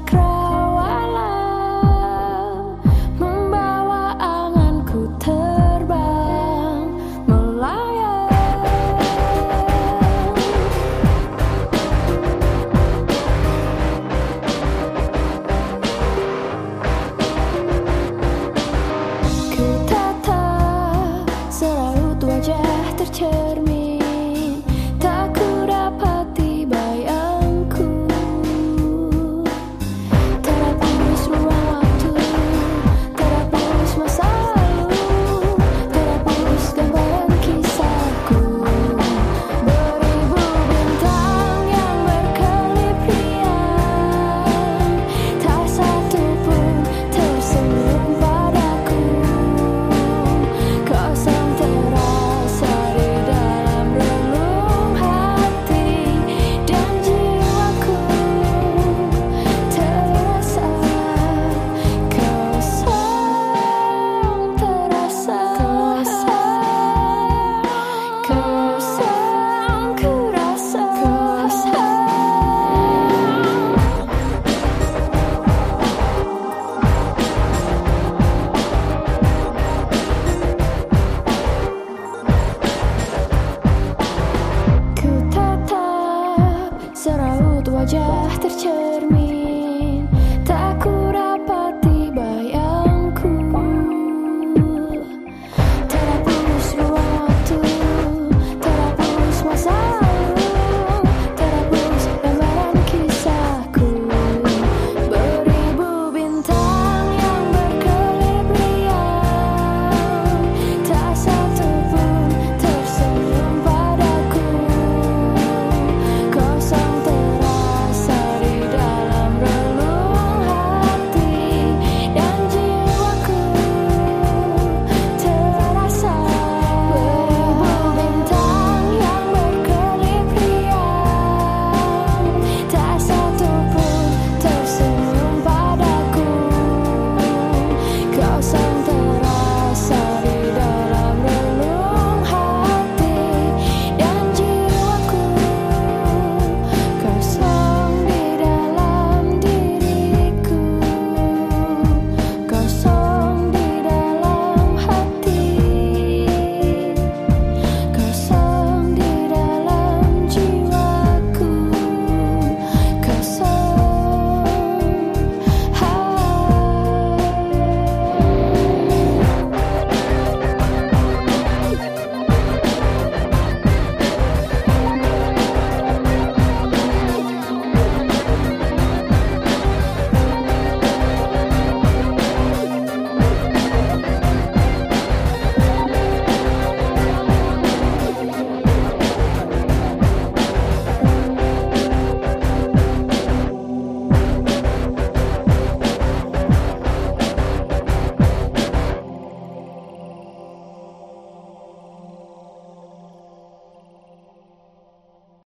cry. wajah tercermin.